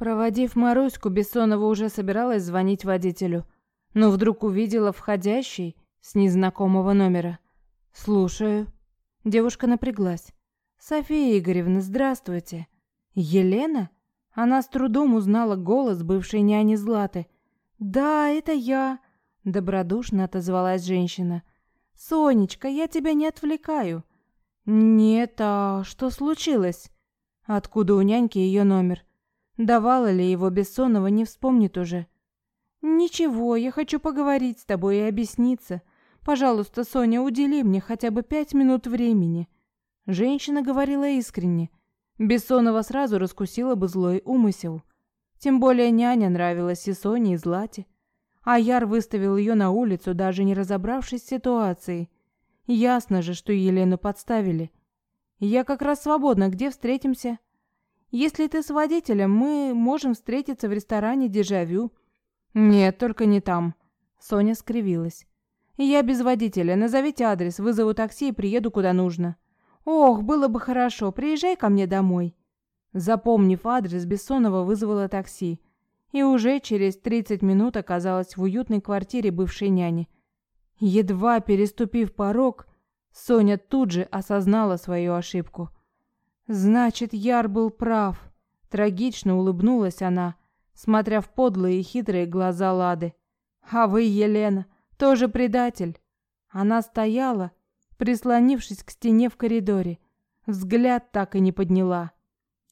Проводив Маруську, Бессонова уже собиралась звонить водителю, но вдруг увидела входящий с незнакомого номера. «Слушаю». Девушка напряглась. «София Игоревна, здравствуйте». «Елена?» Она с трудом узнала голос бывшей няни Златы. «Да, это я», — добродушно отозвалась женщина. «Сонечка, я тебя не отвлекаю». «Нет, а что случилось?» «Откуда у няньки ее номер?» Давала ли его Бессонова, не вспомнит уже. «Ничего, я хочу поговорить с тобой и объясниться. Пожалуйста, Соня, удели мне хотя бы пять минут времени». Женщина говорила искренне. Бессонова сразу раскусила бы злой умысел. Тем более няня нравилась и Соне, и Злате. А Яр выставил ее на улицу, даже не разобравшись с ситуацией. Ясно же, что Елену подставили. «Я как раз свободна, где встретимся?» Если ты с водителем, мы можем встретиться в ресторане Дежавю. Нет, только не там. Соня скривилась. Я без водителя. Назовите адрес, вызову такси и приеду куда нужно. Ох, было бы хорошо. Приезжай ко мне домой. Запомнив адрес, Бессонова вызвала такси и уже через 30 минут оказалась в уютной квартире бывшей няни. Едва переступив порог, Соня тут же осознала свою ошибку. Значит, Яр был прав. Трагично улыбнулась она, смотря в подлые и хитрые глаза Лады. А вы, Елена, тоже предатель. Она стояла, прислонившись к стене в коридоре. Взгляд так и не подняла.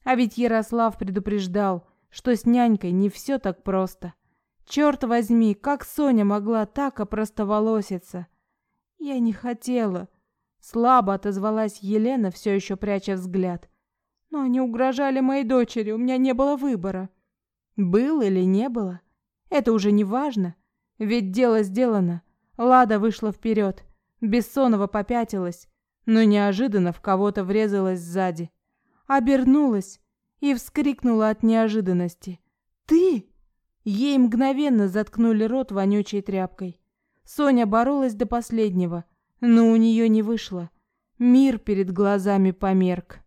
А ведь Ярослав предупреждал, что с нянькой не все так просто. Черт возьми, как Соня могла так опростоволоситься? Я не хотела, Слабо отозвалась Елена, все еще пряча взгляд. Но они угрожали моей дочери, у меня не было выбора. Был или не было, это уже не важно, ведь дело сделано. Лада вышла вперед, Бессонова попятилась, но неожиданно в кого-то врезалась сзади. Обернулась и вскрикнула от неожиданности. «Ты?» Ей мгновенно заткнули рот вонючей тряпкой. Соня боролась до последнего, но у нее не вышло. Мир перед глазами померк.